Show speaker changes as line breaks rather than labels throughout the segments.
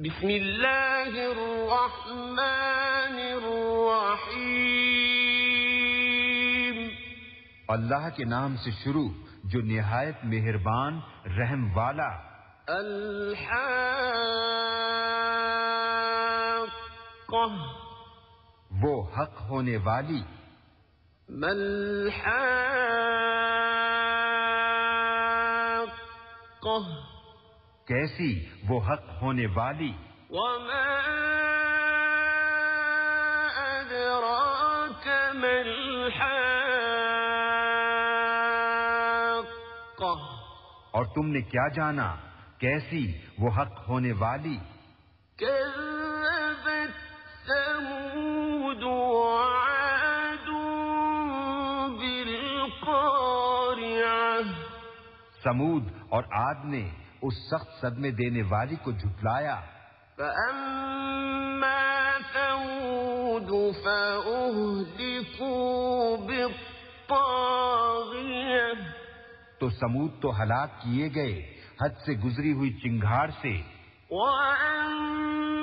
بسم الله الرحمن الرحيم.
اللہ کے نام سے شروع جو نہایت مہربان رحم والا۔
الحاقة
وہ حق ہونے والی۔
ما الحاقة
کیسی وہ حق ہونے والی؟
وما أدراك ما الحاقة؟
اور تم نے کیا جانا؟ کیسی وہ حق ہونے والی؟
كذبت ثمود وعاد بالقارعة.
سمود اور آد نے اس سخت صدمے دینے والی کو جھٹلایا۔
فأما ثمود فأهلكوا بالطاغية۔
تو سمود تو ہلاک کیے گئے حد سے گزری ہوئی چنگھاڑ سے۔
وأما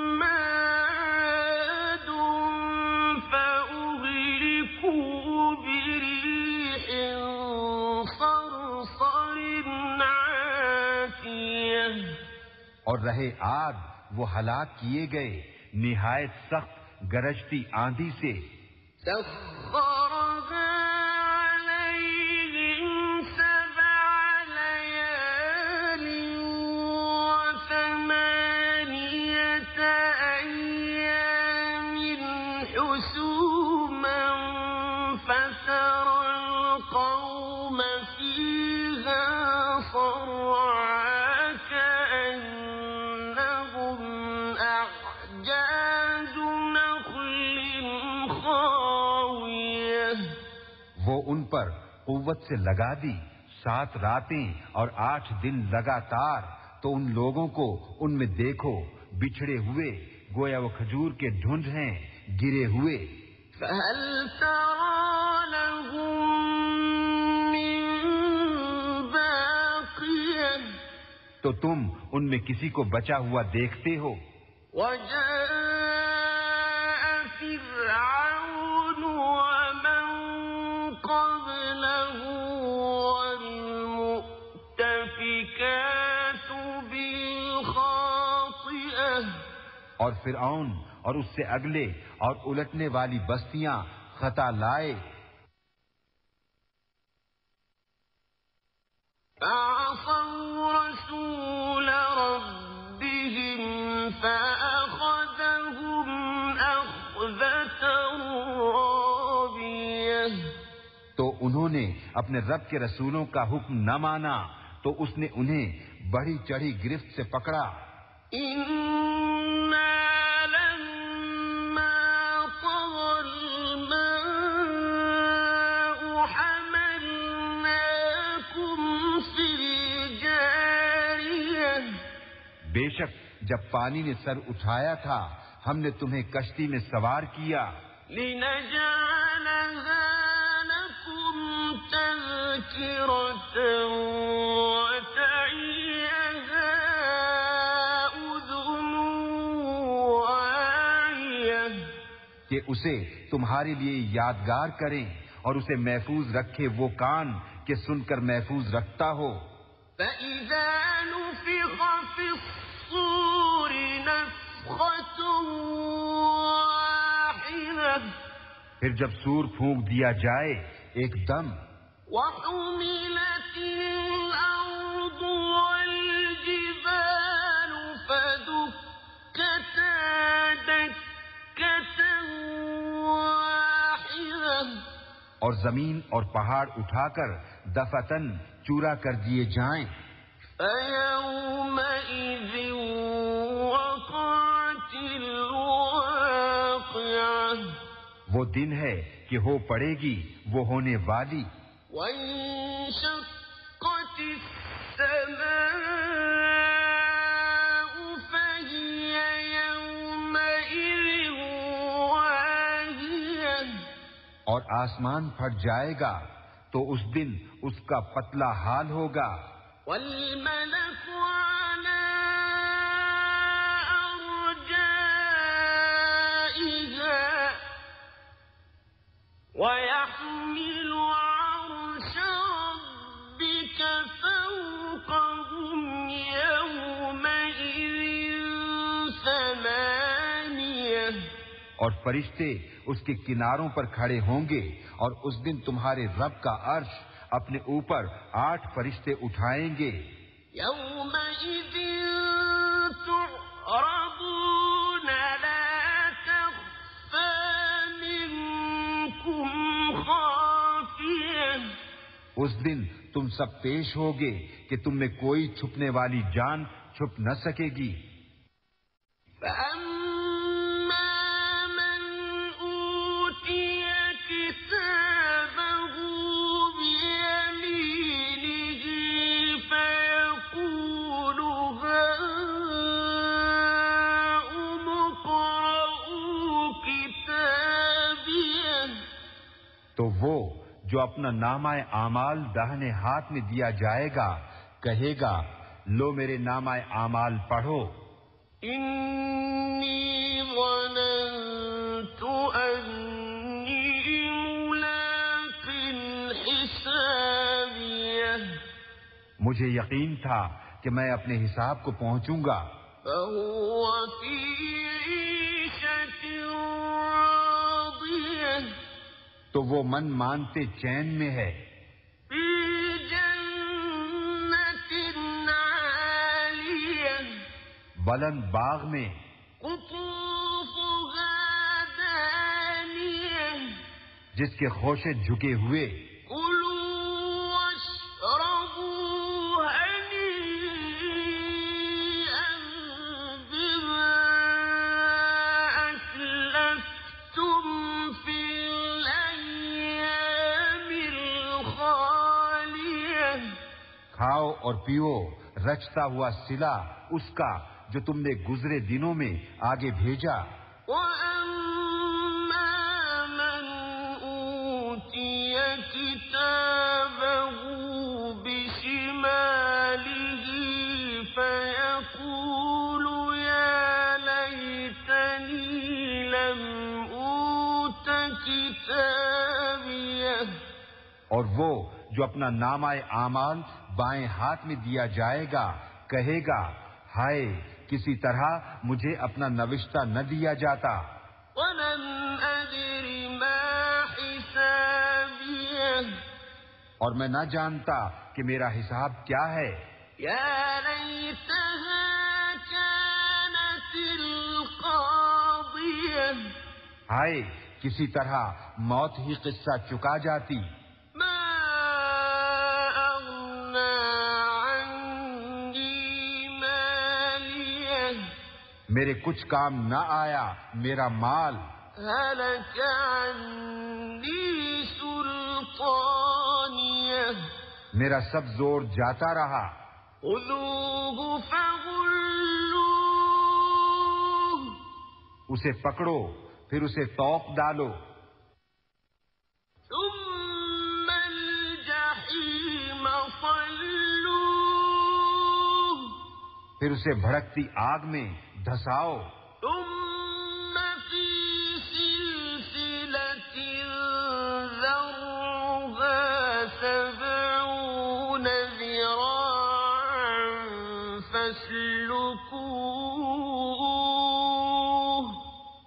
اور رہے آگ وہ ہلاک کیے گئے۔ نہایت سخت گرجتی آندھی سے۔ قوت سے لگا دی سات راتیں اور آٹھ دن لگاتار تو ان لوگوں کو ان میں دیکھو بچھڑے ہوئے گویا وہ کھجور کے ڈھونڈ ہیں گرے ہوئے۔
فهل من
تو تم ان میں کسی کو بچا ہوا دیکھتے ہو۔
وجاء فرعون
اور اس سے اگلے اور الٹنے والی بستیاں خطا لائے۔
رسول ربهم فأخذهم
تو انہوں نے اپنے رب کے رسولوں کا حکم نہ مانا تو اس نے انہیں بڑی چڑھی گرفت سے پکڑا۔
إنا
بے شک جب پانی نے سر اٹھایا تھا ہم نے تمہیں کشتی میں سوار کیا۔ کہ اسے تمہارے لیے یادگار کریں اور اسے محفوظ رکھے وہ کان کہ سن کر محفوظ رکھتا ہو۔
فإذا نفخ في الصور نفخة واحدة.
پھر جب سور پھونک دیا جائے ایک دم۔
وحملت الأرض والجبال فدكتا دكة واحدة.
اور زمین اور پہاڑ اٹھا کر دفتن چورا کر دیے جائیں۔ وہ دن ہے کہ ہو پڑے گی وہ ہونے والی۔ اور آسمان پھٹ جائے گا تو اس دن اس کا پتلا حال ہوگا۔
والملك ويحمل عرش ربك فوقهم يومئذ ثمانية.
اور فرشتے اس کے کناروں پر کھڑے ہوں گے اور اس دن تمہارے رب کا عرش اپنے اوپر آٹھ فرشتے اٹھائیں گے۔
یوم
اس دن تم سب پیش ہوگے کہ تم میں کوئی چھپنے والی جان چھپ نہ سکے گی۔ جو اپنا نامہ اعمال داہنے ہاتھ میں دیا جائے گا کہے گا لو میرے نامہ اعمال پڑھو۔
إني ظننت أني ملاق حسابيه
مجھے یقین تھا کہ میں اپنے حساب کو پہنچوں گا۔
فهو في
تو وہ من مانتے چین میں ہے۔ بلند باغ میں۔ جس کے خوشے جھکے ہوئے۔ اور پیو رچتا ہوا سلا اس کا جو تم نے گزرے دنوں میں آگے بھیجا۔ اور وہ جو اپنا نامہ اعمال بائیں ہاتھ میں دیا جائے گا کہے گا ہائے کسی طرح مجھے اپنا نوشتہ نہ دیا جاتا۔
حسابيه۔
اور میں نہ جانتا کہ میرا حساب کیا ہے۔
يا ليتها كانت القاضية
ہائے کسی طرح موت ہی قصہ چکا جاتی۔ میرے کچھ کام نہ آیا میرا مال۔ میرا سب زور جاتا رہا۔ اسے پکڑو پھر اسے توق ڈالو۔ پھر اسے بھڑکتی آگ میں۔ دھساؤ۔
ثم في سلسلة ذرعها سبعون ذراعا فاسلكوه۔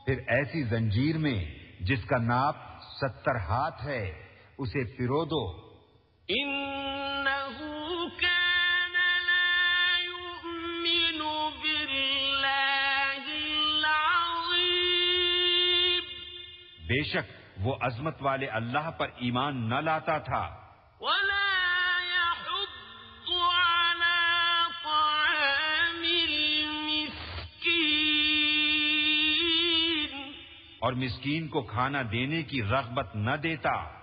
پھر ایسی زنجیر میں جس کا ناپ ستر ہاتھ ہے اسے پرو دو۔
إنه
بے شک وہ عظمت والے اللہ پر ایمان نہ لاتا تھا۔
ولا على طعام المسكين۔
اور مسکین کو کھانا دینے کی رغبت نہ دیتا۔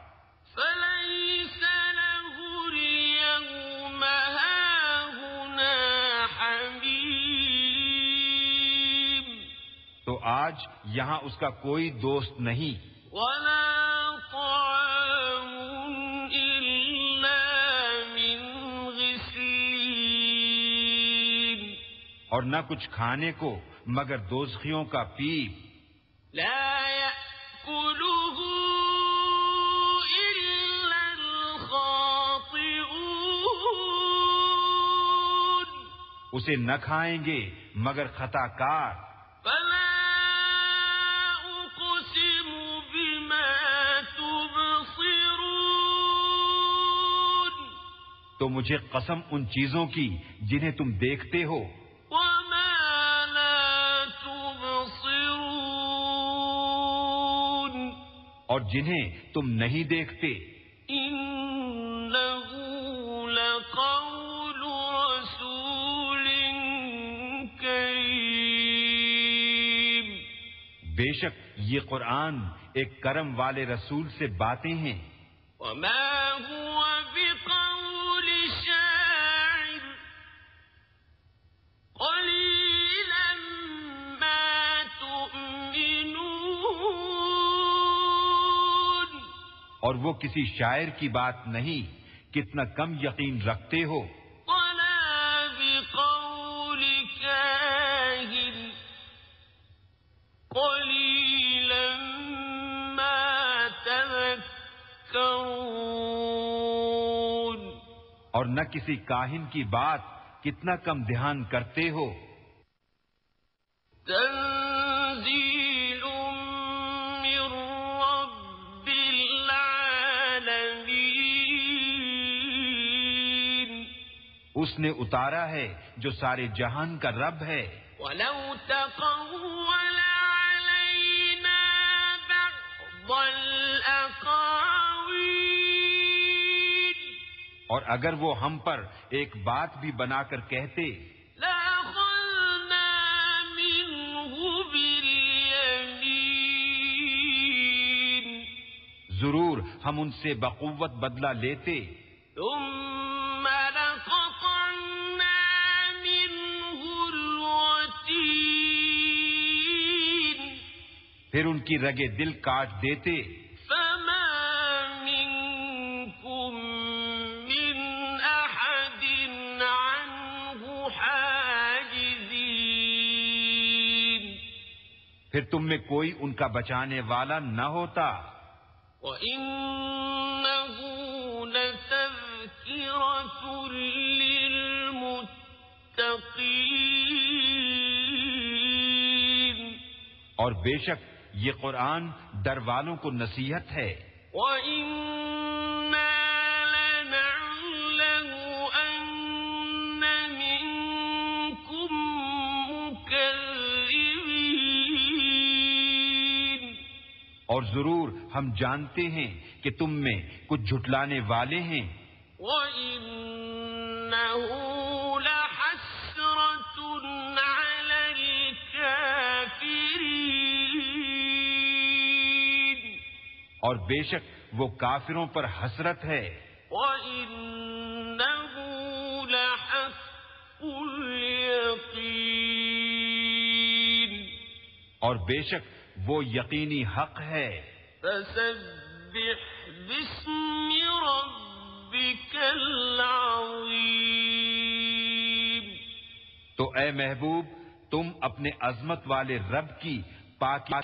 آج یہاں اس کا کوئی دوست نہیں۔
ولا طعام إلا من غسلين۔
اور نہ کچھ کھانے کو مگر دوزخیوں کا پیپ۔
لا يأكله إلا الخاطئون۔
اسے نہ کھائیں گے مگر خطا کار۔ تو مجھے قسم ان چیزوں کی جنہیں تم دیکھتے ہو۔
وما لا تبصرون
اور جنہیں تم نہیں دیکھتے۔
لقول رسول كريم۔
بے شک یہ قرآن ایک کرم والے رسول سے باتیں ہیں۔
وما
اور وہ کسی شاعر کی بات نہیں کتنا کم یقین رکھتے ہو۔ اور نہ کسی کاہن کی بات کتنا کم دھیان کرتے ہو۔ اس نے اتارا ہے جو سارے جہان کا رب ہے۔
ولو تقول علينا بعض الأقاويل
اور اگر وہ ہم پر ایک بات بھی بنا کر کہتے۔
لأخذنا منه باليمين
ضرور ہم ان سے بقوت بدلہ لیتے۔
ثم
پھر ان کی رگے دل کاٹ دیتے۔ پھر تم میں کوئی ان کا بچانے والا نہ ہوتا۔
وإنه لتذكرة للمتقين۔
اور بے شک یہ قرآن در والوں کو نصیحت ہے۔ اور ضرور ہم جانتے ہیں کہ تم میں کچھ جھٹلانے والے ہیں۔
وإنه
اور بے شک وہ کافروں پر حسرت ہے۔
وإنه لحق اليقين
اور بے شک وہ یقینی حق ہے۔
فسبح باسم ربك العظيم
تو اے محبوب تم اپنے عظمت والے رب کی پاکی